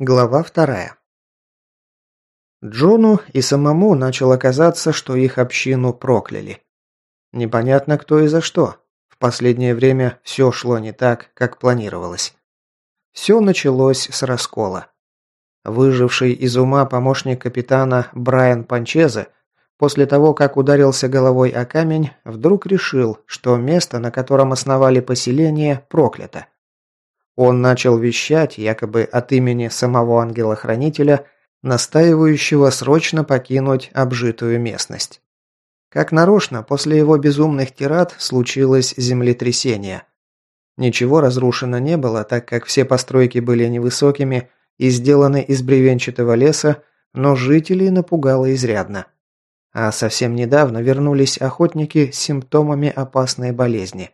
Глава вторая. Джону и самому начало казаться, что их общину прокляли. Непонятно кто и за что. В последнее время все шло не так, как планировалось. Все началось с раскола. Выживший из ума помощник капитана Брайан Панчезе после того, как ударился головой о камень, вдруг решил, что место, на котором основали поселение, проклято. Он начал вещать, якобы от имени самого ангела-хранителя, настаивающего срочно покинуть обжитую местность. Как нарочно, после его безумных тират случилось землетрясение. Ничего разрушено не было, так как все постройки были невысокими и сделаны из бревенчатого леса, но жителей напугало изрядно. А совсем недавно вернулись охотники с симптомами опасной болезни.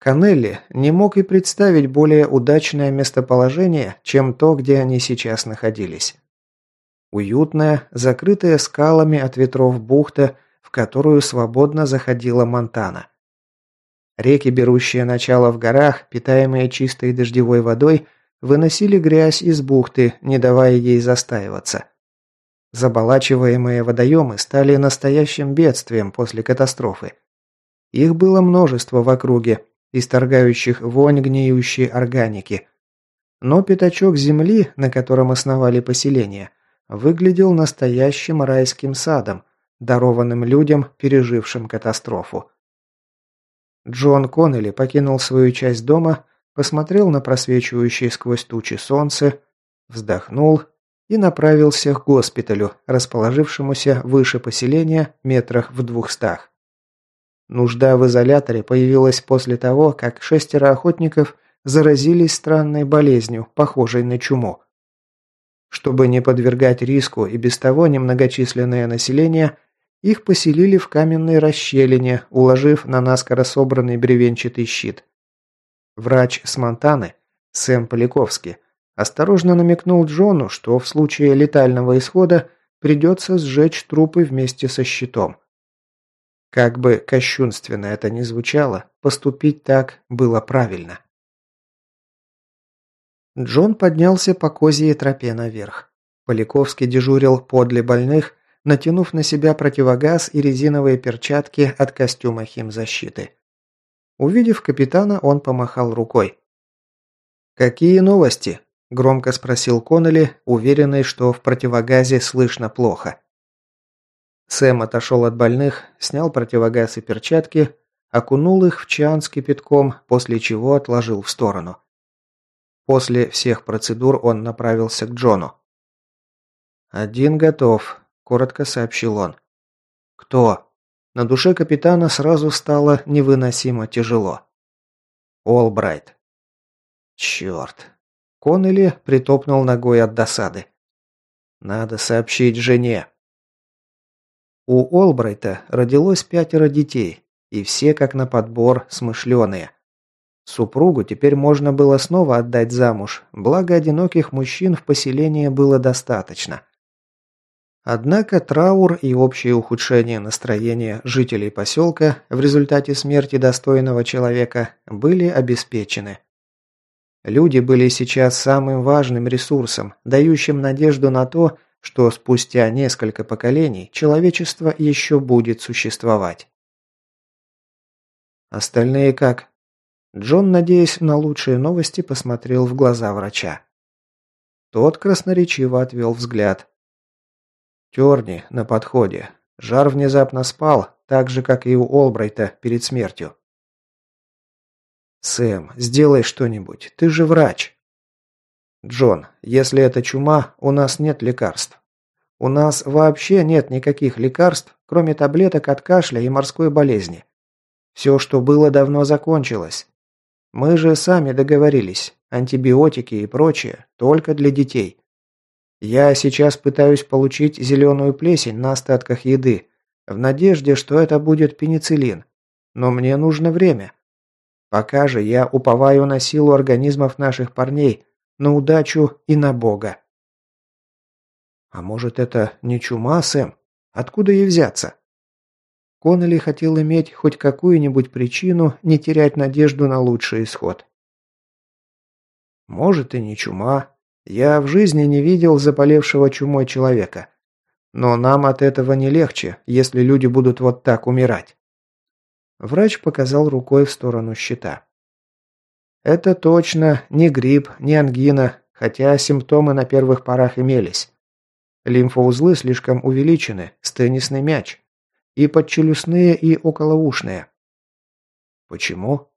Канелли не мог и представить более удачное местоположение, чем то, где они сейчас находились. Уютная, закрытая скалами от ветров бухта, в которую свободно заходила Монтана. Реки, берущие начало в горах, питаемые чистой дождевой водой, выносили грязь из бухты, не давая ей застаиваться. Заболачиваемые водоемы стали настоящим бедствием после катастрофы. Их было множество в округе, исторгающих вонь гниющей органики. Но пятачок земли, на котором основали поселение, выглядел настоящим райским садом, дарованным людям, пережившим катастрофу. Джон Коннелли покинул свою часть дома, посмотрел на просвечивающее сквозь тучи солнце, вздохнул и направился к госпиталю, расположившемуся выше поселения метрах в двухстах. Нужда в изоляторе появилась после того, как шестеро охотников заразились странной болезнью, похожей на чуму. Чтобы не подвергать риску и без того немногочисленное население, их поселили в каменной расщелине, уложив на наскоро собранный бревенчатый щит. Врач с Монтаны, Сэм Поляковский, осторожно намекнул Джону, что в случае летального исхода придется сжечь трупы вместе со щитом. Как бы кощунственно это ни звучало, поступить так было правильно. Джон поднялся по козьей тропе наверх. Поляковский дежурил подле больных, натянув на себя противогаз и резиновые перчатки от костюма химзащиты. Увидев капитана, он помахал рукой. «Какие новости?» – громко спросил Коннелли, уверенный, что в противогазе слышно плохо. Сэм отошел от больных, снял противогаз и перчатки, окунул их в чан с кипятком, после чего отложил в сторону. После всех процедур он направился к Джону. «Один готов», – коротко сообщил он. «Кто?» На душе капитана сразу стало невыносимо тяжело. «Олбрайт». «Черт». Коннелли притопнул ногой от досады. «Надо сообщить жене», у Олбрайта родилось пятеро детей, и все как на подбор смышленые. Супругу теперь можно было снова отдать замуж, благо одиноких мужчин в поселении было достаточно. Однако траур и общее ухудшение настроения жителей поселка в результате смерти достойного человека были обеспечены. Люди были сейчас самым важным ресурсом, дающим надежду на то, что спустя несколько поколений человечество еще будет существовать. Остальные как? Джон, надеясь на лучшие новости, посмотрел в глаза врача. Тот красноречиво отвел взгляд. Терни на подходе. Жар внезапно спал, так же, как и у Олбрайта перед смертью. «Сэм, сделай что-нибудь, ты же врач!» «Джон, если это чума, у нас нет лекарств. У нас вообще нет никаких лекарств, кроме таблеток от кашля и морской болезни. Все, что было, давно закончилось. Мы же сами договорились, антибиотики и прочее только для детей. Я сейчас пытаюсь получить зеленую плесень на остатках еды, в надежде, что это будет пенициллин. Но мне нужно время. Пока же я уповаю на силу организмов наших парней, на удачу и на Бога. А может, это не чума, Сэм? Откуда ей взяться? Коннелли хотел иметь хоть какую-нибудь причину не терять надежду на лучший исход. Может и не чума, Я в жизни не видел заболевшего чумой человека. Но нам от этого не легче, если люди будут вот так умирать. Врач показал рукой в сторону щита. Это точно не грипп, не ангина, хотя симптомы на первых порах имелись. Лимфоузлы слишком увеличены, с теннисный мяч. И подчелюстные, и околоушные. Почему?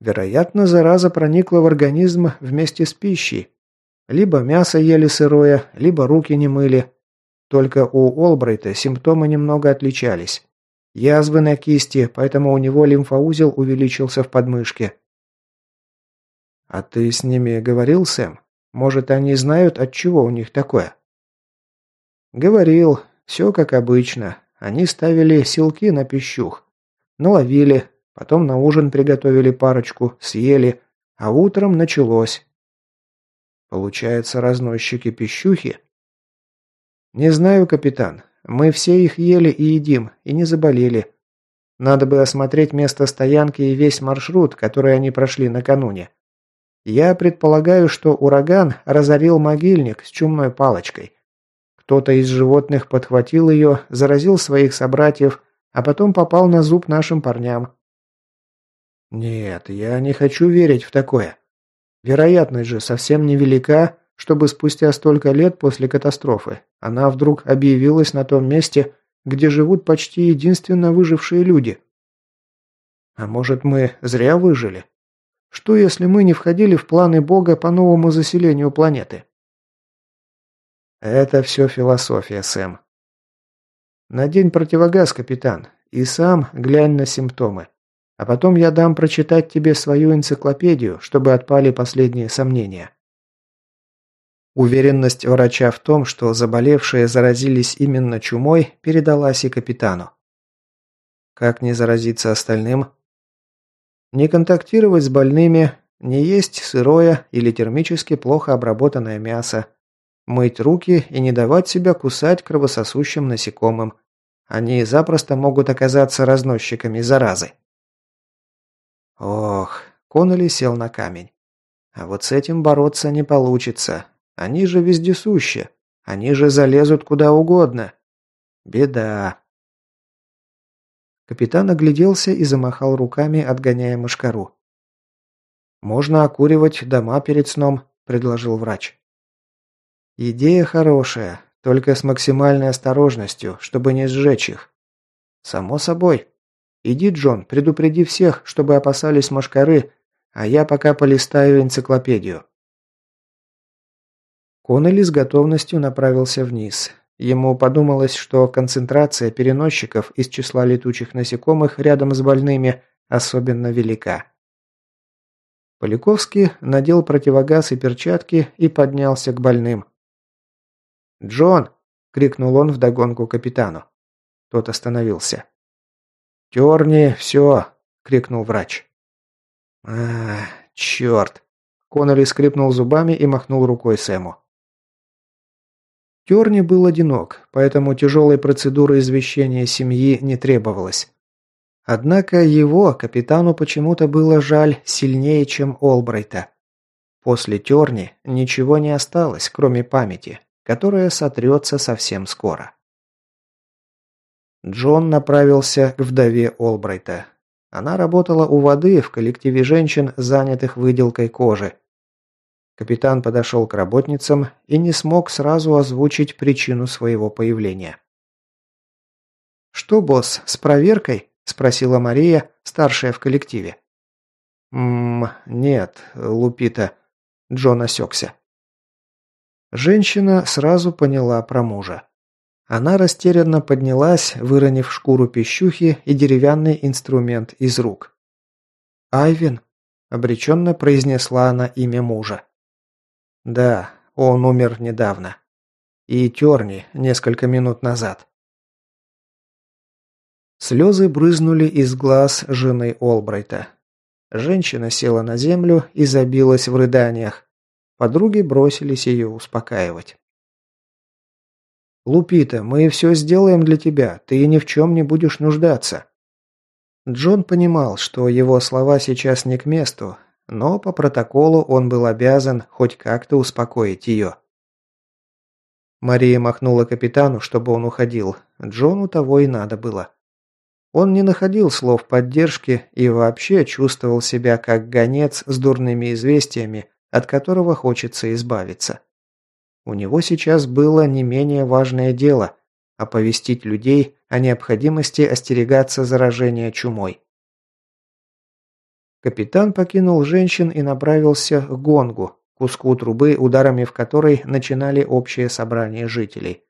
Вероятно, зараза проникла в организм вместе с пищей. Либо мясо ели сырое, либо руки не мыли. Только у Олбрайта симптомы немного отличались. Язвы на кисти, поэтому у него лимфоузел увеличился в подмышке. «А ты с ними говорил, Сэм? Может, они знают, от чего у них такое?» «Говорил. Все как обычно. Они ставили силки на пищух. Наловили, потом на ужин приготовили парочку, съели, а утром началось. Получается, разносчики пищухи? Не знаю, капитан. Мы все их ели и едим, и не заболели. Надо бы осмотреть место стоянки и весь маршрут, который они прошли накануне. Я предполагаю, что ураган разорил могильник с чумной палочкой. Кто-то из животных подхватил ее, заразил своих собратьев, а потом попал на зуб нашим парням. Нет, я не хочу верить в такое. Вероятность же совсем невелика, чтобы спустя столько лет после катастрофы она вдруг объявилась на том месте, где живут почти единственно выжившие люди. А может, мы зря выжили? Что, если мы не входили в планы Бога по новому заселению планеты? Это все философия, Сэм. Надень противогаз, капитан, и сам глянь на симптомы. А потом я дам прочитать тебе свою энциклопедию, чтобы отпали последние сомнения. Уверенность врача в том, что заболевшие заразились именно чумой, передалась и капитану. Как не заразиться остальным? Не контактировать с больными, не есть сырое или термически плохо обработанное мясо, мыть руки и не давать себя кусать кровососущим насекомым. Они запросто могут оказаться разносчиками заразы. Ох, Коннелли сел на камень. А вот с этим бороться не получится. Они же вездесущи. Они же залезут куда угодно. Беда. Капитан огляделся и замахал руками, отгоняя мышкару. «Можно окуривать дома перед сном», – предложил врач. «Идея хорошая, только с максимальной осторожностью, чтобы не сжечь их. Само собой. Иди, Джон, предупреди всех, чтобы опасались мошкары, а я пока полистаю энциклопедию. Коннелли с готовностью направился вниз. Ему подумалось, что концентрация переносчиков из числа летучих насекомых рядом с больными особенно велика. Поляковский надел противогаз и перчатки и поднялся к больным. «Джон!» – крикнул он вдогонку капитану. Тот остановился. «Терни, все!» – крикнул врач. «А, черт!» Коннелли скрипнул зубами и махнул рукой Сэму. Терни был одинок, поэтому тяжелой процедуры извещения семьи не требовалось. Однако его капитану почему-то было жаль сильнее, чем Олбрайта. После Терни ничего не осталось, кроме памяти, которая сотрется совсем скоро. Джон направился к вдове Олбрайта. Она работала у воды в коллективе женщин, занятых выделкой кожи. Капитан подошел к работницам и не смог сразу озвучить причину своего появления. «Что, босс, с проверкой?» – спросила Мария, старшая в коллективе. «Ммм, нет, Лупита». Джон осекся. Женщина сразу поняла про мужа. Она растерянно поднялась, выронив шкуру пищухи и деревянный инструмент из рук. «Айвин», – обреченно произнесла она имя мужа. «Да, он умер недавно. И Терни несколько минут назад». Слезы брызнули из глаз жены Олбрайта. Женщина села на землю и забилась в рыданиях. Подруги бросились ее успокаивать. «Лупита, мы все сделаем для тебя, ты ни в чем не будешь нуждаться». Джон понимал, что его слова сейчас не к месту, но по протоколу он был обязан хоть как-то успокоить ее. Мария махнула капитану, чтобы он уходил. Джону того и надо было. Он не находил слов поддержки и вообще чувствовал себя как гонец с дурными известиями, от которого хочется избавиться. У него сейчас было не менее важное дело – оповестить людей о необходимости остерегаться заражения чумой. Капитан покинул женщин и направился к гонгу, куску трубы, ударами в которой начинали общее собрание жителей.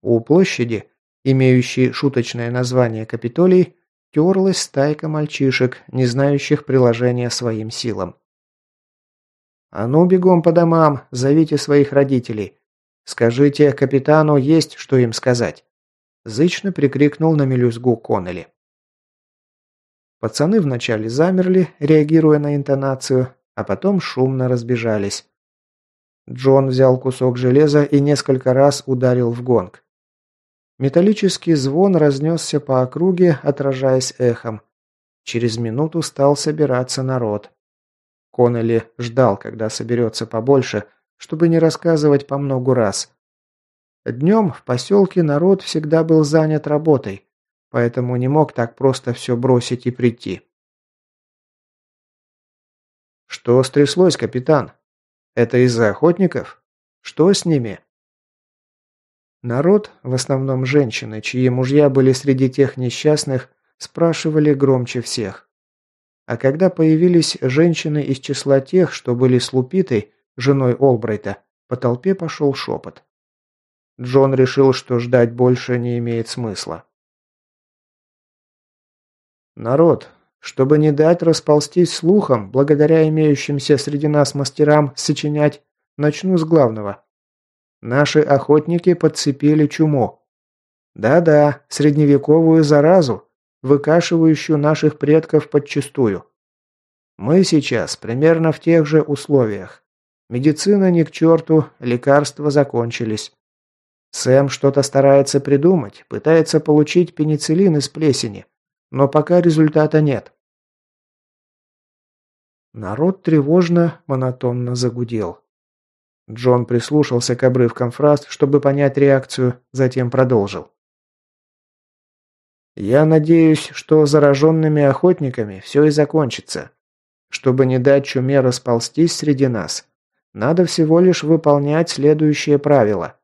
У площади, имеющей шуточное название Капитолий, терлась стайка мальчишек, не знающих приложения своим силам. «А ну, бегом по домам, зовите своих родителей. Скажите, капитану есть, что им сказать». Зычно прикрикнул на мелюзгу Коннелли. Пацаны вначале замерли, реагируя на интонацию, а потом шумно разбежались. Джон взял кусок железа и несколько раз ударил в гонг. Металлический звон разнесся по округе, отражаясь эхом. Через минуту стал собираться народ. Коннелли ждал, когда соберется побольше, чтобы не рассказывать по многу раз. Днем в поселке народ всегда был занят работой, поэтому не мог так просто все бросить и прийти. «Что стряслось, капитан? Это из-за охотников? Что с ними?» Народ, в основном женщины, чьи мужья были среди тех несчастных, спрашивали громче всех. А когда появились женщины из числа тех, что были с Лупитой, женой Олбрайта, по толпе пошел шепот. Джон решил, что ждать больше не имеет смысла. «Народ, чтобы не дать расползтись слухам, благодаря имеющимся среди нас мастерам сочинять, начну с главного. Наши охотники подцепили чуму. Да-да, средневековую заразу, выкашивающую наших предков подчистую. Мы сейчас примерно в тех же условиях. Медицина ни к черту, лекарства закончились. Сэм что-то старается придумать, пытается получить пенициллин из плесени, но пока результата нет. Народ тревожно, монотонно загудел. Джон прислушался к обрывкам фраз, чтобы понять реакцию, затем продолжил. Я надеюсь, что зараженными охотниками все и закончится. Чтобы не дать чуме расползтись среди нас, надо всего лишь выполнять следующее правило.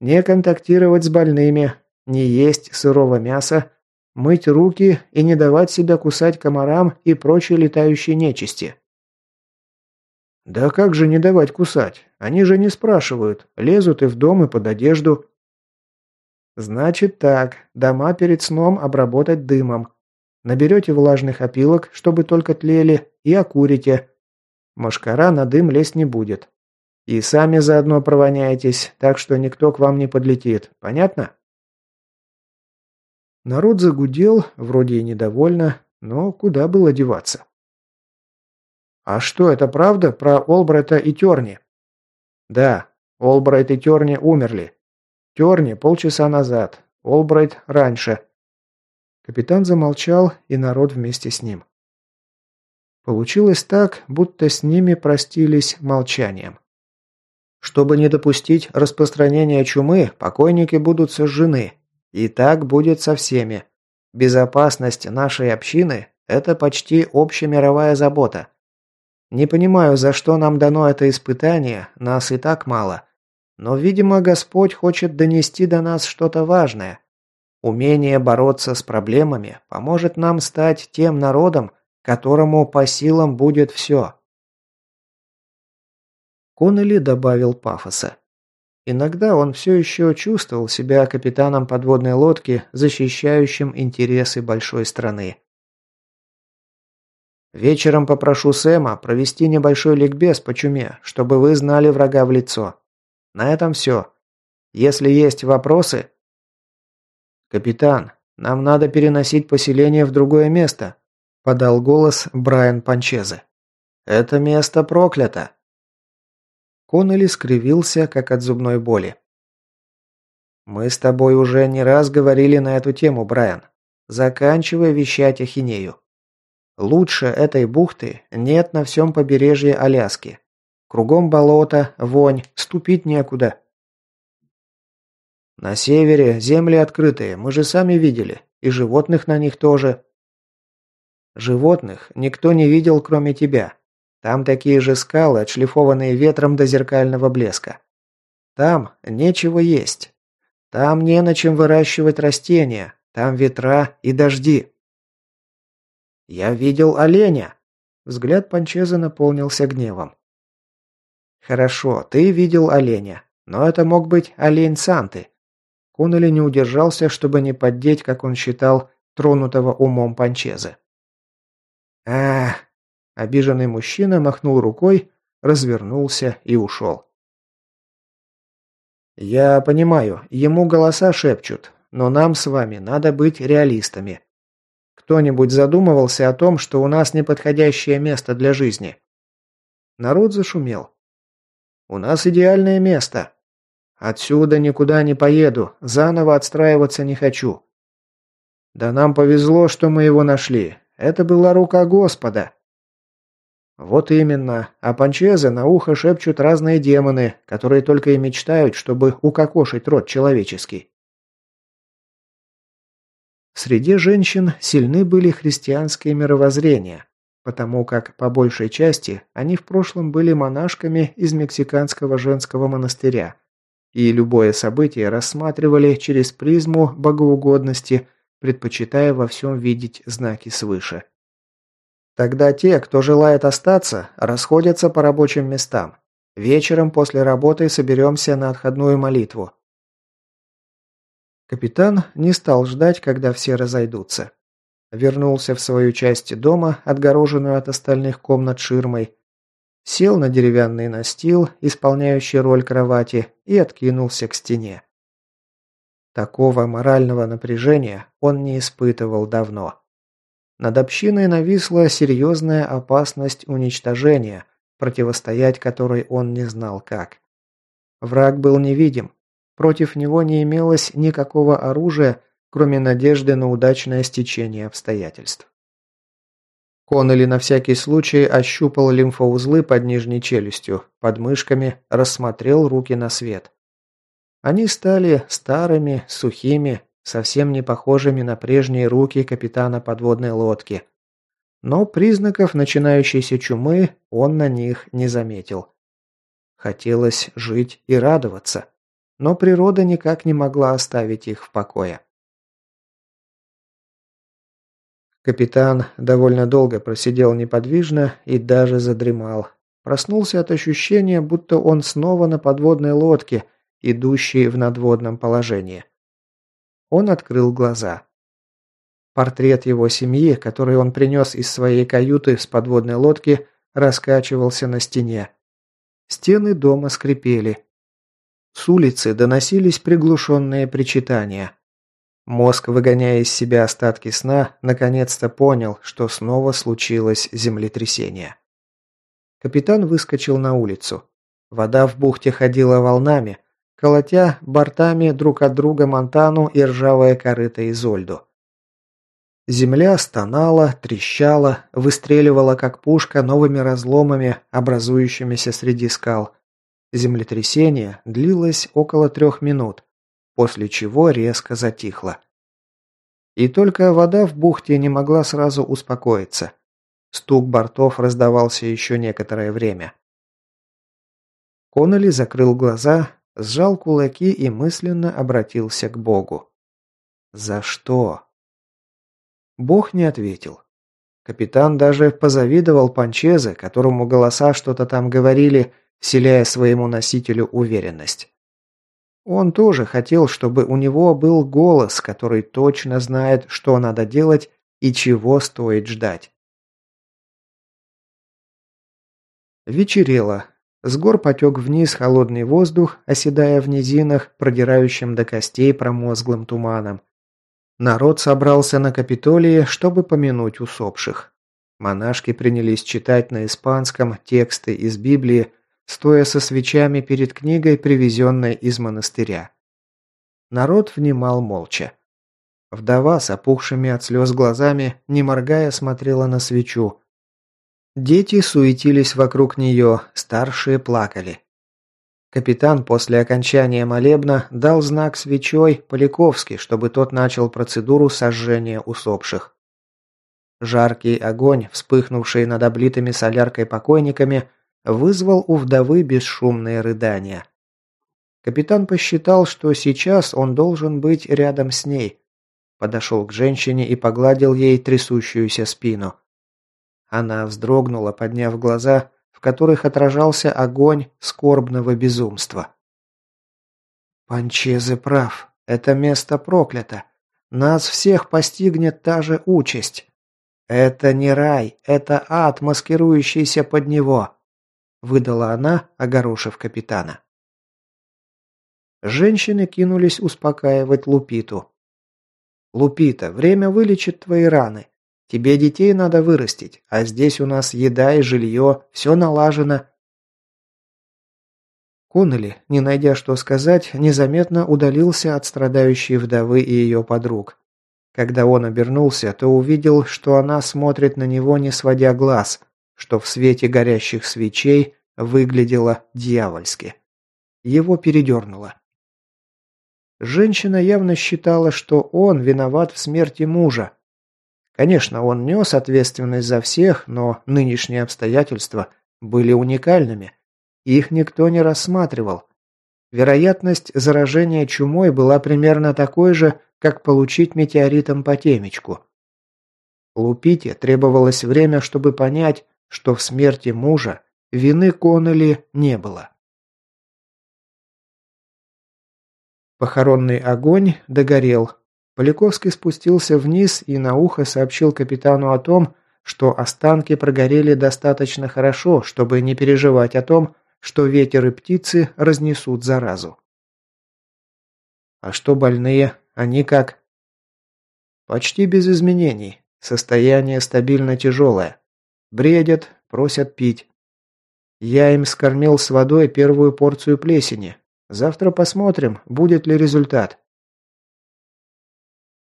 Не контактировать с больными, не есть сырого мяса, мыть руки и не давать себя кусать комарам и прочей летающей нечисти. Да как же не давать кусать? Они же не спрашивают, лезут и в дом, и под одежду. Значит так, дома перед сном обработать дымом. Наберете влажных опилок, чтобы только тлели, и окурите. Мошкара на дым лезть не будет. И сами заодно провоняетесь, так что никто к вам не подлетит. Понятно? Народ загудел, вроде и недовольно, но куда было деваться? «А что, это правда про Олбрайта и Терни?» «Да, Олбрайт и Терни умерли. Терни полчаса назад, Олбрайт раньше. Капитан замолчал, и народ вместе с ним. Получилось так, будто с ними простились молчанием. Чтобы не допустить распространения чумы, покойники будут сожжены. И так будет со всеми. Безопасность нашей общины – это почти общемировая забота. Не понимаю, за что нам дано это испытание, нас и так мало. Но, видимо, Господь хочет донести до нас что-то важное. Умение бороться с проблемами поможет нам стать тем народом, которому по силам будет все. Коннелли добавил пафоса. Иногда он все еще чувствовал себя капитаном подводной лодки, защищающим интересы большой страны. Вечером попрошу Сэма провести небольшой ликбез по чуме, чтобы вы знали врага в лицо. На этом все. Если есть вопросы... «Капитан, нам надо переносить поселение в другое место», – подал голос Брайан Панчезе. «Это место проклято». Коннелли скривился, как от зубной боли. «Мы с тобой уже не раз говорили на эту тему, Брайан. Заканчивай вещать ахинею. Лучше этой бухты нет на всем побережье Аляски. Кругом болото, вонь, ступить некуда. На севере земли открытые, мы же сами видели, и животных на них тоже. Животных никто не видел, кроме тебя. Там такие же скалы, отшлифованные ветром до зеркального блеска. Там нечего есть. Там не на чем выращивать растения, там ветра и дожди. Я видел оленя. Взгляд Панчеза наполнился гневом. Хорошо, ты видел оленя, но это мог быть олень Санты. Куннелли не удержался, чтобы не поддеть, как он считал, тронутого умом Панчеза. Ах! Обиженный мужчина махнул рукой, развернулся и ушел. «Я понимаю, ему голоса шепчут, но нам с вами надо быть реалистами. Кто-нибудь задумывался о том, что у нас неподходящее место для жизни?» Народ зашумел. «У нас идеальное место. Отсюда никуда не поеду, заново отстраиваться не хочу. Да нам повезло, что мы его нашли. Это была рука Господа. Вот именно. А панчезы на ухо шепчут разные демоны, которые только и мечтают, чтобы укокошить род человеческий. Среди женщин сильны были христианские мировоззрения, потому как, по большей части, они в прошлом были монашками из мексиканского женского монастыря, и любое событие рассматривали через призму богоугодности, предпочитая во всем видеть знаки свыше. Тогда те, кто желает остаться, расходятся по рабочим местам. Вечером после работы соберемся на отходную молитву. Капитан не стал ждать, когда все разойдутся. Вернулся в свою часть дома, отгороженную от остальных комнат ширмой, сел на деревянный настил, исполняющий роль кровати, и откинулся к стене. Такого морального напряжения он не испытывал давно. Над общиной нависла серьезная опасность уничтожения, противостоять которой он не знал как. Враг был невидим. Против него не имелось никакого оружия, кроме надежды на удачное стечение обстоятельств. Коннелли на всякий случай ощупал лимфоузлы под нижней челюстью, под мышками, рассмотрел руки на свет. Они стали старыми, сухими, совсем не похожими на прежние руки капитана подводной лодки. Но признаков начинающейся чумы он на них не заметил. Хотелось жить и радоваться, но природа никак не могла оставить их в покое. Капитан довольно долго просидел неподвижно и даже задремал. Проснулся от ощущения, будто он снова на подводной лодке, идущей в надводном положении. Он открыл глаза. Портрет его семьи, который он принес из своей каюты с подводной лодки, раскачивался на стене. Стены дома скрипели. С улицы доносились приглушенные причитания. Мозг, выгоняя из себя остатки сна, наконец-то понял, что снова случилось землетрясение. Капитан выскочил на улицу. Вода в бухте ходила волнами, колотя бортами друг от друга Монтану и ржавое корыто Изольду. Земля стонала, трещала, выстреливала как пушка новыми разломами, образующимися среди скал. Землетрясение длилось около трех минут, после чего резко затихло. И только вода в бухте не могла сразу успокоиться. Стук бортов раздавался еще некоторое время. Коннелли закрыл глаза, сжал кулаки и мысленно обратился к Богу. «За что?» Бог не ответил. Капитан даже позавидовал Панчезе, которому голоса что-то там говорили, вселяя своему носителю уверенность. Он тоже хотел, чтобы у него был голос, который точно знает, что надо делать и чего стоит ждать. Вечерело, с гор потек вниз холодный воздух, оседая в низинах, продирающим до костей промозглым туманом. Народ собрался на Капитолии, чтобы помянуть усопших. Монашки принялись читать на испанском тексты из Библии, стоя со свечами перед книгой, привезенной из монастыря. Народ внимал молча. Вдова с опухшими от слез глазами, не моргая, смотрела на свечу. Дети суетились вокруг нее, старшие плакали. Капитан после окончания молебна дал знак свечой Поляковски, чтобы тот начал процедуру сожжения усопших. Жаркий огонь, вспыхнувший над облитыми соляркой покойниками, вызвал у вдовы бесшумные рыдания. Капитан посчитал, что сейчас он должен быть рядом с ней. Подошел к женщине и погладил ей трясущуюся спину. Она вздрогнула, подняв глаза, в которых отражался огонь скорбного безумства. «Панчезе прав. Это место проклято. Нас всех постигнет та же участь. Это не рай, это ад, маскирующийся под него», выдала она, огорошив капитана. Женщины кинулись успокаивать Лупиту. «Лупита, время вылечит твои раны. Тебе детей надо вырастить, а здесь у нас еда и жилье, все налажено». Коннелли, не найдя что сказать, незаметно удалился от страдающей вдовы и ее подруг. Когда он обернулся, то увидел, что она смотрит на него, не сводя глаз, что в свете горящих свечей выглядело дьявольски. Его передернуло. Женщина явно считала, что он виноват в смерти мужа, Конечно, он нес ответственность за всех, но нынешние обстоятельства были уникальными. Их никто не рассматривал. Вероятность заражения чумой была примерно такой же, как получить метеоритом по темечку. Лупите требовалось время, чтобы понять, что в смерти мужа вины Коннелли не было. Похоронный огонь догорел, Поляковский спустился вниз и на ухо сообщил капитану о том, что останки прогорели достаточно хорошо, чтобы не переживать о том, что ветер и птицы разнесут заразу. «А что больные? Они как?» «Почти без изменений. Состояние стабильно тяжелое. Бредят, просят пить. Я им скормил с водой первую порцию плесени. Завтра посмотрим, будет ли результат.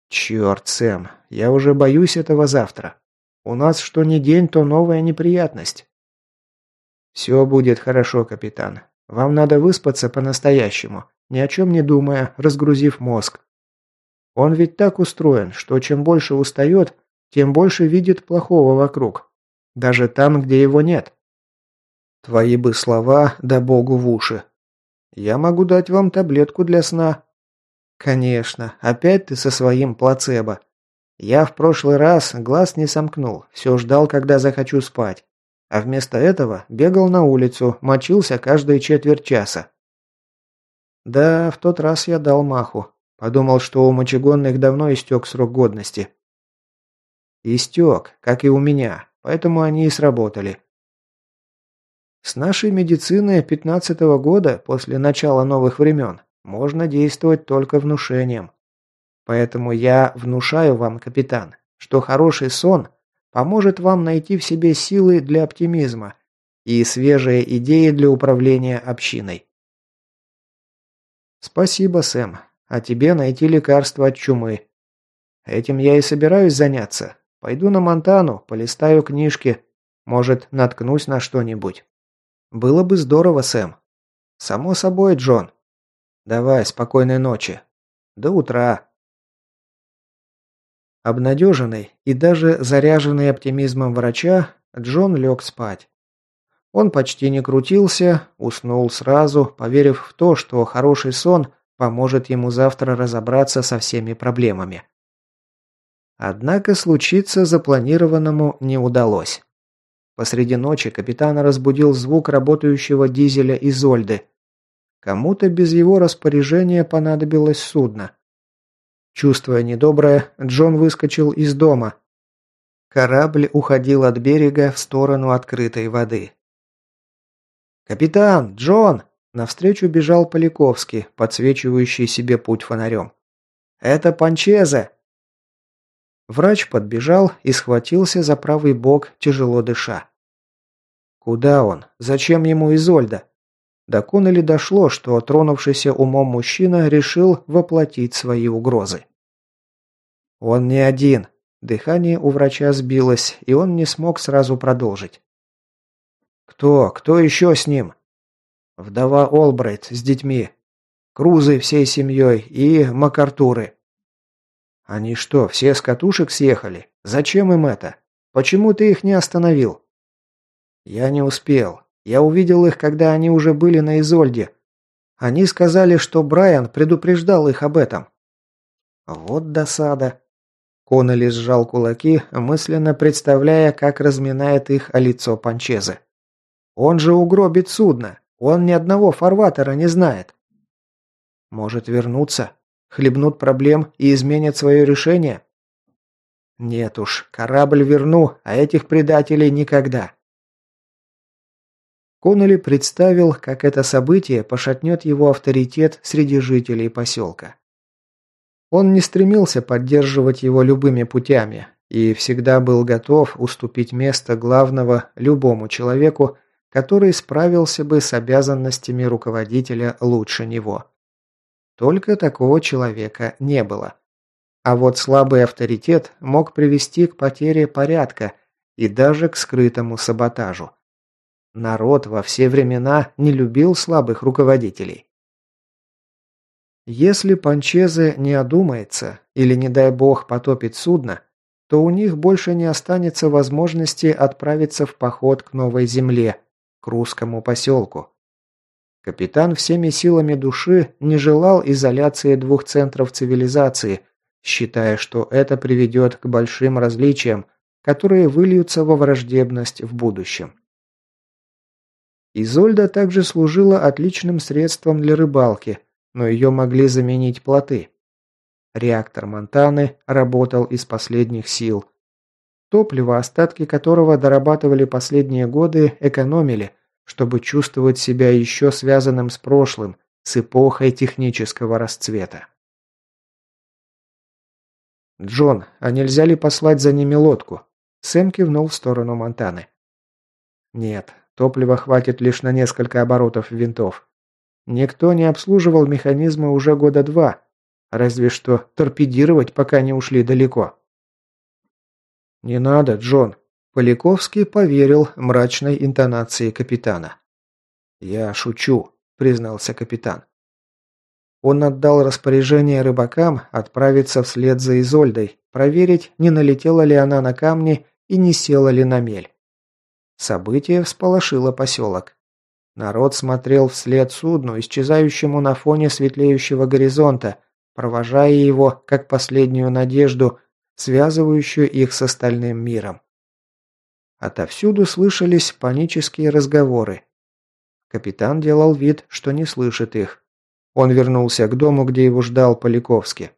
«Черт, Сэм, я уже боюсь этого завтра. У нас что ни день, то новая неприятность». «Все будет хорошо, капитан. Вам надо выспаться по-настоящему, ни о чем не думая, разгрузив мозг. Он ведь так устроен, что чем больше устает, тем больше видит плохого вокруг. Даже там, где его нет. Твои бы слова, да богу в уши. Я могу дать вам таблетку для сна, «Конечно, опять ты со своим плацебо. Я в прошлый раз глаз не сомкнул, все ждал, когда захочу спать. А вместо этого бегал на улицу, мочился каждые четверть часа. Да, в тот раз я дал маху. Подумал, что у мочегонных давно истек срок годности. Истек, как и у меня, поэтому они и сработали. С нашей медицины пятнадцатого года, после начала новых времен, можно действовать только внушением. Поэтому я внушаю вам, капитан, что хороший сон поможет вам найти в себе силы для оптимизма и свежие идеи для управления общиной. Спасибо, Сэм. А тебе найти лекарство от чумы. Этим я и собираюсь заняться. Пойду на Монтану, полистаю книжки. Может, наткнусь на что-нибудь. Было бы здорово, Сэм. Само собой, Джон. Давай, спокойной ночи. До утра. Обнадеженный и даже заряженный оптимизмом врача, Джон лег спать. Он почти не крутился, уснул сразу, поверив в то, что хороший сон поможет ему завтра разобраться со всеми проблемами. Однако случиться запланированному не удалось. Посреди ночи капитана разбудил звук работающего дизеля Изольды – Кому-то без его распоряжения понадобилось судно. Чувствуя недоброе, Джон выскочил из дома. Корабль уходил от берега в сторону открытой воды. «Капитан! Джон!» Навстречу бежал Поляковский, подсвечивающий себе путь фонарем. «Это Панчезе!» Врач подбежал и схватился за правый бок, тяжело дыша. «Куда он? Зачем ему Изольда?» До Коннелли дошло, что тронувшийся умом мужчина решил воплотить свои угрозы. Он не один. Дыхание у врача сбилось, и он не смог сразу продолжить. Кто? Кто еще с ним? Вдова Олбрайт с детьми. Крузы всей семьей и Макартуры. Они что, все с катушек съехали? Зачем им это? Почему ты их не остановил? Я не успел. Я увидел их, когда они уже были на Изольде. Они сказали, что Брайан предупреждал их об этом. Вот досада. Коннелли сжал кулаки, мысленно представляя, как разминает их о лицо Панчезе. Он же угробит судно. Он ни одного фарватера не знает. Может вернуться, хлебнут проблем и изменят свое решение? Нет уж, корабль верну, а этих предателей никогда. Коннелли представил, как это событие пошатнет его авторитет среди жителей поселка. Он не стремился поддерживать его любыми путями и всегда был готов уступить место главного любому человеку, который справился бы с обязанностями руководителя лучше него. Только такого человека не было. А вот слабый авторитет мог привести к потере порядка и даже к скрытому саботажу. Народ во все времена не любил слабых руководителей. Если Панчезе не одумается или, не дай бог, потопит судно, то у них больше не останется возможности отправиться в поход к новой земле, к русскому поселку. Капитан всеми силами души не желал изоляции двух центров цивилизации, считая, что это приведет к большим различиям, которые выльются во враждебность в будущем. Изольда также служила отличным средством для рыбалки, но ее могли заменить плоты. Реактор Монтаны работал из последних сил. Топливо, остатки которого дорабатывали последние годы, экономили, чтобы чувствовать себя еще связанным с прошлым, с эпохой технического расцвета. «Джон, а нельзя ли послать за ними лодку?» Сэм кивнул в сторону Монтаны. «Нет, Топлива хватит лишь на несколько оборотов винтов. Никто не обслуживал механизмы уже года два, разве что торпедировать, пока не ушли далеко. «Не надо, Джон», – Поляковский поверил мрачной интонации капитана. «Я шучу», – признался капитан. Он отдал распоряжение рыбакам отправиться вслед за Изольдой, проверить, не налетела ли она на камни и не села ли на мель. Событие всполошило поселок. Народ смотрел вслед судну, исчезающему на фоне светлеющего горизонта, провожая его как последнюю надежду, связывающую их с остальным миром. Отовсюду слышались панические разговоры. Капитан делал вид, что не слышит их. Он вернулся к дому, где его ждал Поляковский.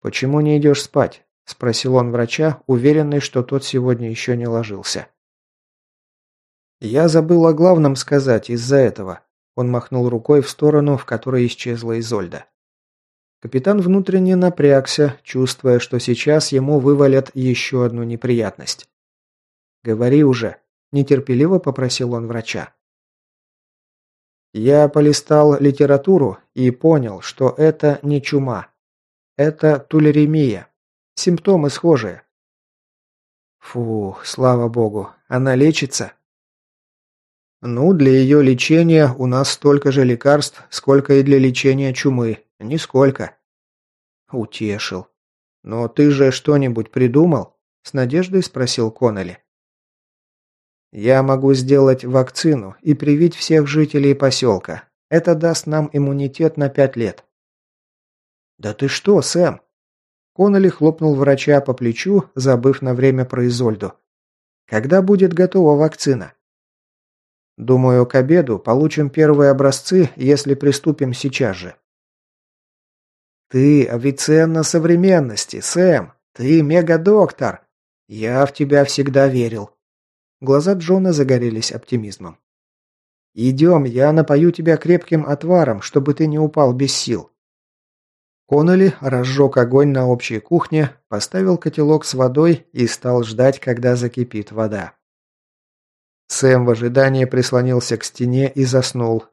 «Почему не идешь спать?» – спросил он врача, уверенный, что тот сегодня еще не ложился. «Я забыл о главном сказать из-за этого», – он махнул рукой в сторону, в которой исчезла Изольда. Капитан внутренне напрягся, чувствуя, что сейчас ему вывалят еще одну неприятность. «Говори уже», – нетерпеливо попросил он врача. Я полистал литературу и понял, что это не чума. Это тулеремия. Симптомы схожие. Фу, слава богу, она лечится? Ну, для ее лечения у нас столько же лекарств, сколько и для лечения чумы. Нисколько. Утешил. Но ты же что-нибудь придумал? С надеждой спросил Коннелли. Я могу сделать вакцину и привить всех жителей поселка. Это даст нам иммунитет на пять лет. Да ты что, Сэм? Коннелли хлопнул врача по плечу, забыв на время про Изольду. «Когда будет готова вакцина?» «Думаю, к обеду получим первые образцы, если приступим сейчас же». «Ты Авиценна современности, Сэм! Ты мега-доктор! Я в тебя всегда верил!» Глаза Джона загорелись оптимизмом. «Идем, я напою тебя крепким отваром, чтобы ты не упал без сил. Коннелли разжег огонь на общей кухне, поставил котелок с водой и стал ждать, когда закипит вода. Сэм в ожидании прислонился к стене и заснул.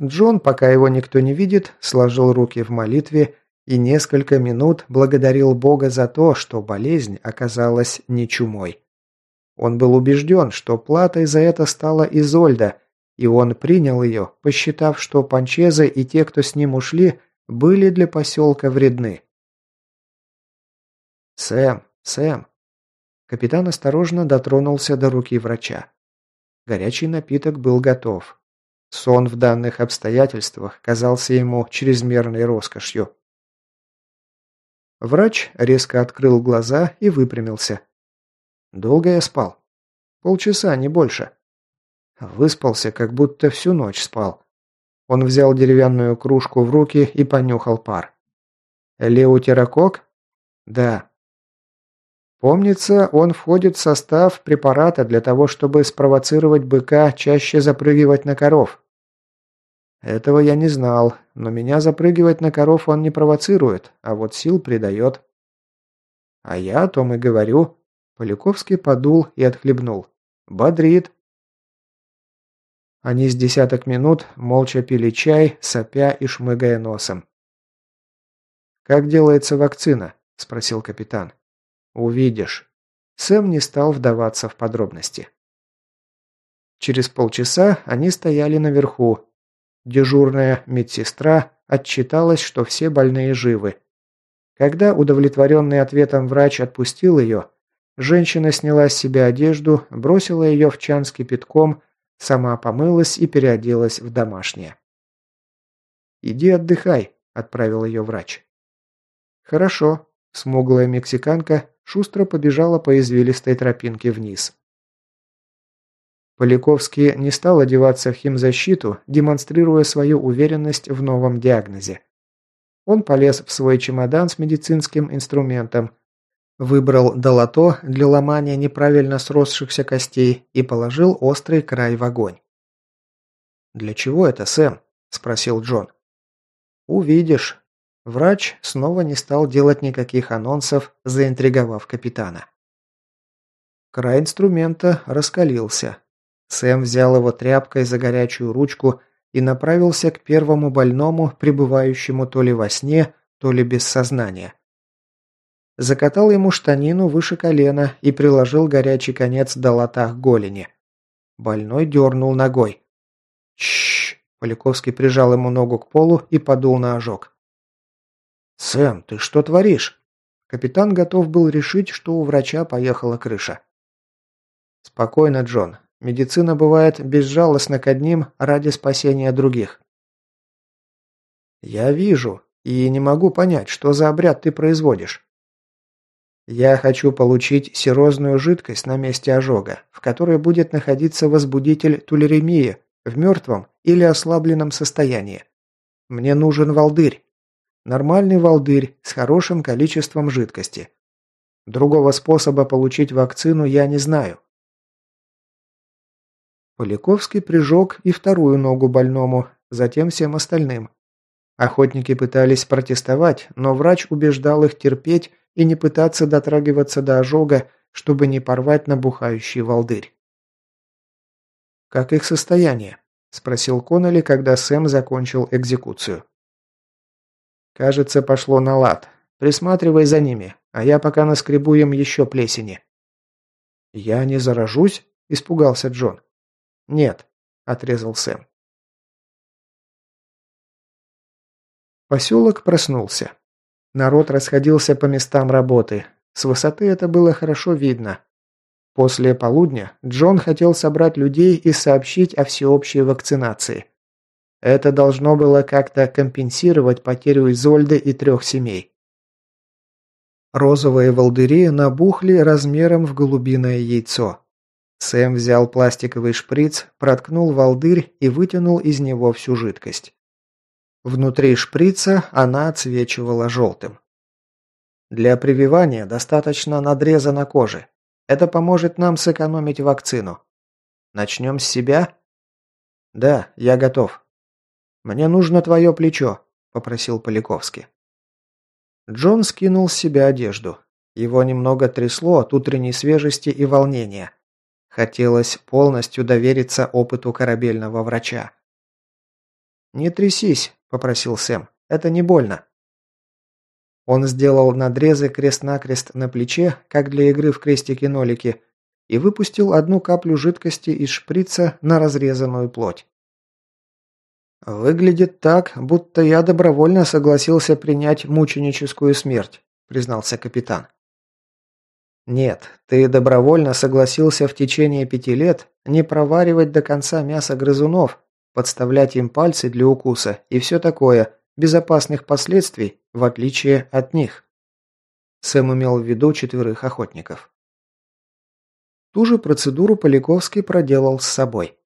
Джон, пока его никто не видит, сложил руки в молитве и несколько минут благодарил Бога за то, что болезнь оказалась не чумой. Он был убежден, что платой за это стала Изольда, и он принял ее, посчитав, что Панчеза и те, кто с ним ушли, были для поселка вредны. «Сэм, Сэм!» Капитан осторожно дотронулся до руки врача. Горячий напиток был готов. Сон в данных обстоятельствах казался ему чрезмерной роскошью. Врач резко открыл глаза и выпрямился. «Долго я спал?» «Полчаса, не больше». Выспался, как будто всю ночь спал. Он взял деревянную кружку в руки и понюхал пар. «Леутерокок?» «Да». Помнится, он входит в состав препарата для того, чтобы спровоцировать быка чаще запрыгивать на коров. Этого я не знал, но меня запрыгивать на коров он не провоцирует, а вот сил придает. А я о том и говорю. Поляковский подул и отхлебнул. Бодрит. Они с десяток минут молча пили чай, сопя и шмыгая носом. «Как делается вакцина?» – спросил капитан. «Увидишь». Сэм не стал вдаваться в подробности. Через полчаса они стояли наверху, Дежурная медсестра отчиталась, что все больные живы. Когда удовлетворенный ответом врач отпустил ее, женщина сняла с себя одежду, бросила ее в чан с кипятком, сама помылась и переоделась в домашнее. «Иди отдыхай», – отправил ее врач. «Хорошо», – смуглая мексиканка шустро побежала по извилистой тропинке вниз. Поляковский не стал одеваться в химзащиту, демонстрируя свою уверенность в новом диагнозе. Он полез в свой чемодан с медицинским инструментом, выбрал долото для ломания неправильно сросшихся костей и положил острый край в огонь. «Для чего это, Сэм?» – спросил Джон. «Увидишь». Врач снова не стал делать никаких анонсов, заинтриговав капитана. Край инструмента раскалился. Сэм взял его тряпкой за горячую ручку и направился к первому больному, пребывающему то ли во сне, то ли без сознания. Закатал ему штанину выше колена и приложил горячий конец до лота к голени. Больной дернул ногой. Чш! Поляковский прижал ему ногу к полу и подул на ожог. «Сэм, ты что творишь?» Капитан готов был решить, что у врача поехала крыша. «Спокойно, Джон. Медицина бывает безжалостна к одним ради спасения других. Я вижу и не могу понять, что за обряд ты производишь. Я хочу получить серозную жидкость на месте ожога, в которой будет находиться возбудитель тулеремии в мертвом или ослабленном состоянии. Мне нужен волдырь. Нормальный волдырь с хорошим количеством жидкости. Другого способа получить вакцину я не знаю. Поляковский прижег и вторую ногу больному, затем всем остальным. Охотники пытались протестовать, но врач убеждал их терпеть и не пытаться дотрагиваться до ожога, чтобы не порвать набухающий волдырь. «Как их состояние?» – спросил Коннелли, когда Сэм закончил экзекуцию. «Кажется, пошло на лад. Присматривай за ними, а я пока наскребу им еще плесени». «Я не заражусь?» – испугался Джон. «Нет», – отрезал Сэм. Поселок проснулся. Народ расходился по местам работы. С высоты это было хорошо видно. После полудня Джон хотел собрать людей и сообщить о всеобщей вакцинации. Это должно было как-то компенсировать потерю Изольды и трех семей. Розовые волдыри набухли размером в голубиное яйцо. Сэм взял пластиковый шприц, проткнул волдырь и вытянул из него всю жидкость. Внутри шприца она отсвечивала желтым. Для прививания достаточно надреза на коже. Это поможет нам сэкономить вакцину. Начнем с себя? Да, я готов. Мне нужно твое плечо, попросил Поляковский. Джон скинул с себя одежду. Его немного трясло от утренней свежести и волнения. Хотелось полностью довериться опыту корабельного врача. «Не трясись», – попросил Сэм. «Это не больно». Он сделал надрезы крест-накрест на плече, как для игры в крестики-нолики, и выпустил одну каплю жидкости из шприца на разрезанную плоть. «Выглядит так, будто я добровольно согласился принять мученическую смерть», признался капитан. «Нет, ты добровольно согласился в течение пяти лет не проваривать до конца мясо грызунов, подставлять им пальцы для укуса и все такое, без опасных последствий, в отличие от них». Сэм имел в виду четверых охотников. Ту же процедуру Поляковский проделал с собой.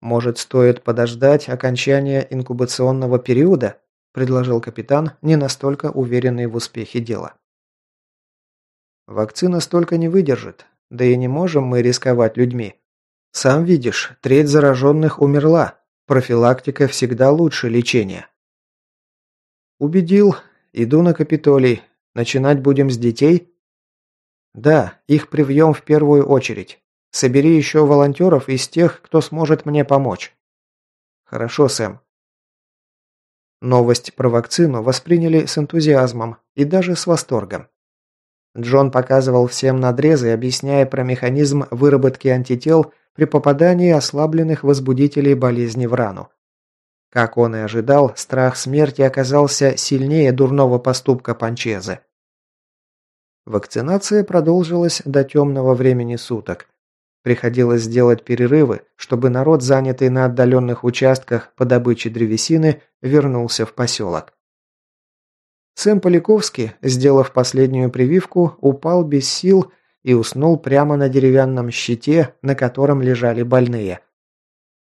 «Может, стоит подождать окончания инкубационного периода?» – предложил капитан, не настолько уверенный в успехе дела. «Вакцина столько не выдержит, да и не можем мы рисковать людьми. Сам видишь, треть зараженных умерла, профилактика всегда лучше лечения». «Убедил. Иду на Капитолий. Начинать будем с детей?» «Да, их привьем в первую очередь. Собери еще волонтеров из тех, кто сможет мне помочь». «Хорошо, Сэм». Новость про вакцину восприняли с энтузиазмом и даже с восторгом. Джон показывал всем надрезы, объясняя про механизм выработки антител при попадании ослабленных возбудителей болезни в рану. Как он и ожидал, страх смерти оказался сильнее дурного поступка Панчезе. Вакцинация продолжилась до темного времени суток. Приходилось сделать перерывы, чтобы народ, занятый на отдаленных участках по добыче древесины, вернулся в поселок. Сэм Поляковский, сделав последнюю прививку, упал без сил и уснул прямо на деревянном щите, на котором лежали больные.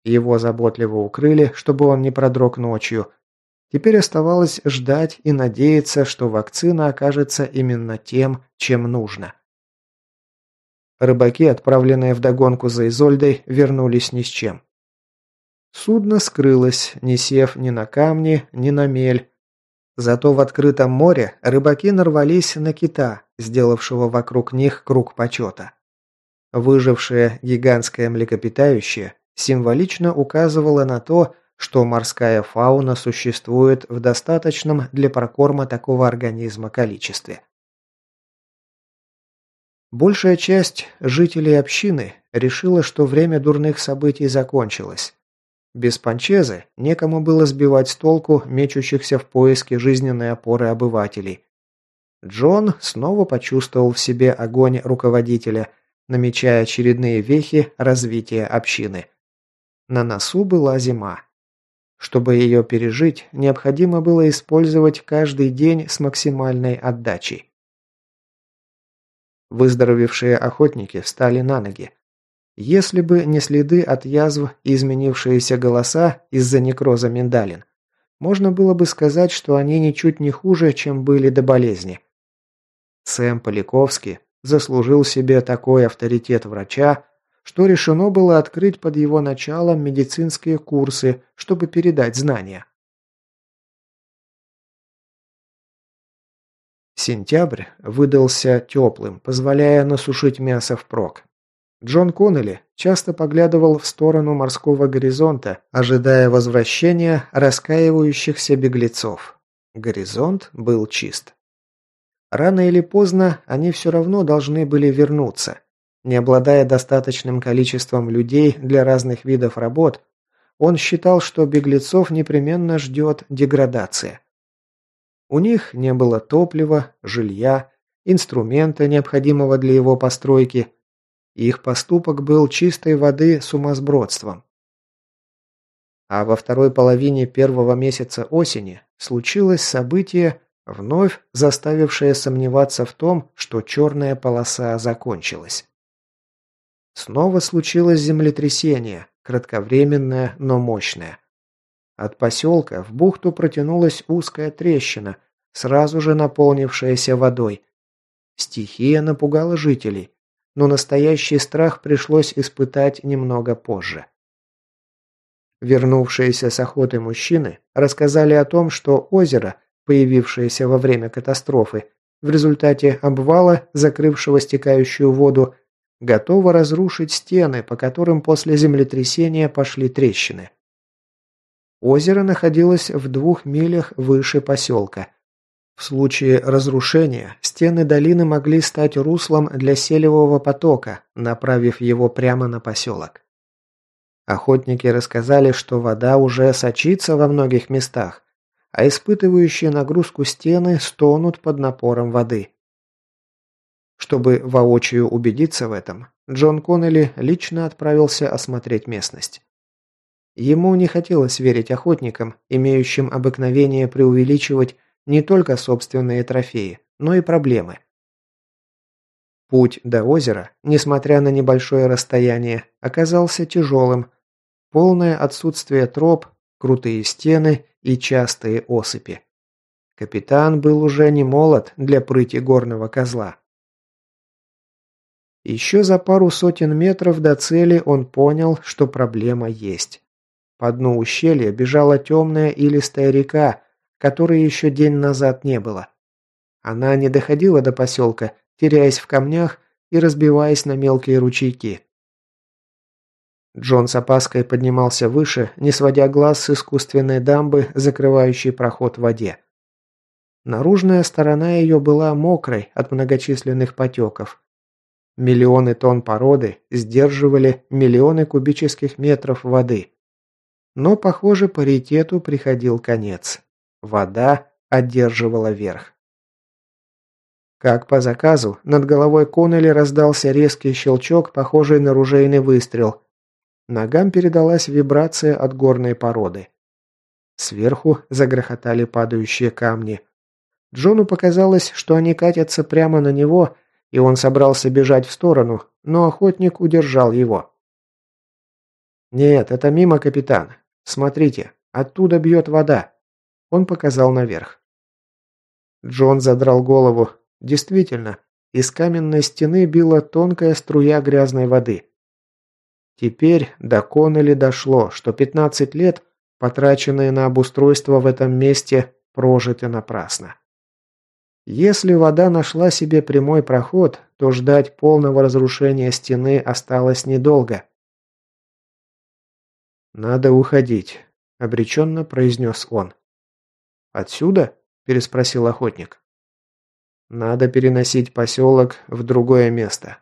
Его заботливо укрыли, чтобы он не продрог ночью. Теперь оставалось ждать и надеяться, что вакцина окажется именно тем, чем нужно. Рыбаки, отправленные в догонку за Изольдой, вернулись ни с чем. Судно скрылось, не сев ни на камни, ни на мель. Зато в открытом море рыбаки нарвались на кита, сделавшего вокруг них круг почета. Выжившее гигантское млекопитающее символично указывало на то, что морская фауна существует в достаточном для прокорма такого организма количестве. Большая часть жителей общины решила, что время дурных событий закончилось. Без Панчезы некому было сбивать с толку мечущихся в поиске жизненной опоры обывателей. Джон снова почувствовал в себе огонь руководителя, намечая очередные вехи развития общины. На носу была зима. Чтобы ее пережить, необходимо было использовать каждый день с максимальной отдачей. Выздоровевшие охотники встали на ноги. Если бы не следы от язв и изменившиеся голоса из-за некроза миндалин, можно было бы сказать, что они ничуть не хуже, чем были до болезни. Сэм Поляковский заслужил себе такой авторитет врача, что решено было открыть под его началом медицинские курсы, чтобы передать знания. Сентябрь выдался теплым, позволяя насушить мясо впрок. Джон Коннелли часто поглядывал в сторону морского горизонта, ожидая возвращения раскаивающихся беглецов. Горизонт был чист. Рано или поздно они все равно должны были вернуться. Не обладая достаточным количеством людей для разных видов работ, он считал, что беглецов непременно ждет деградация. У них не было топлива, жилья, инструмента, необходимого для его постройки. Их поступок был чистой воды сумасбродством. А во второй половине первого месяца осени случилось событие, вновь заставившее сомневаться в том, что черная полоса закончилась. Снова случилось землетрясение, кратковременное, но мощное. От поселка в бухту протянулась узкая трещина, сразу же наполнившаяся водой. Стихия напугала жителей, но настоящий страх пришлось испытать немного позже. Вернувшиеся с охоты мужчины рассказали о том, что озеро, появившееся во время катастрофы, в результате обвала, закрывшего стекающую воду, готово разрушить стены, по которым после землетрясения пошли трещины. Озеро находилось в двух милях выше поселка. В случае разрушения стены долины могли стать руслом для селевого потока, направив его прямо на поселок. Охотники рассказали, что вода уже сочится во многих местах, а испытывающие нагрузку стены стонут под напором воды. Чтобы воочию убедиться в этом, Джон Коннелли лично отправился осмотреть местность. Ему не хотелось верить охотникам, имеющим обыкновение преувеличивать не только собственные трофеи, но и проблемы. Путь до озера, несмотря на небольшое расстояние, оказался тяжелым. Полное отсутствие троп, крутые стены и частые осыпи. Капитан был уже не молод для прыти горного козла. Еще за пару сотен метров до цели он понял, что проблема есть. По дну ущелья бежала темная илистая река, которой еще день назад не было. Она не доходила до поселка, теряясь в камнях и разбиваясь на мелкие ручейки. Джон с опаской поднимался выше, не сводя глаз с искусственной дамбы, закрывающей проход в воде. Наружная сторона ее была мокрой от многочисленных потеков. Миллионы тонн породы сдерживали миллионы кубических метров воды. Но, похоже, паритету приходил конец. Вода одерживала верх. Как по заказу, над головой Коннелли раздался резкий щелчок, похожий на ружейный выстрел. Ногам передалась вибрация от горной породы. Сверху загрохотали падающие камни. Джону показалось, что они катятся прямо на него, и он собрался бежать в сторону, но охотник удержал его. «Нет, это мимо, капитан. Смотрите, оттуда бьет вода». Он показал наверх. Джон задрал голову. Действительно, из каменной стены била тонкая струя грязной воды. Теперь до Коннелли дошло, что 15 лет, потраченные на обустройство в этом месте, прожиты напрасно. Если вода нашла себе прямой проход, то ждать полного разрушения стены осталось недолго. «Надо уходить», – обреченно произнес он. «Отсюда?» – переспросил охотник. «Надо переносить поселок в другое место.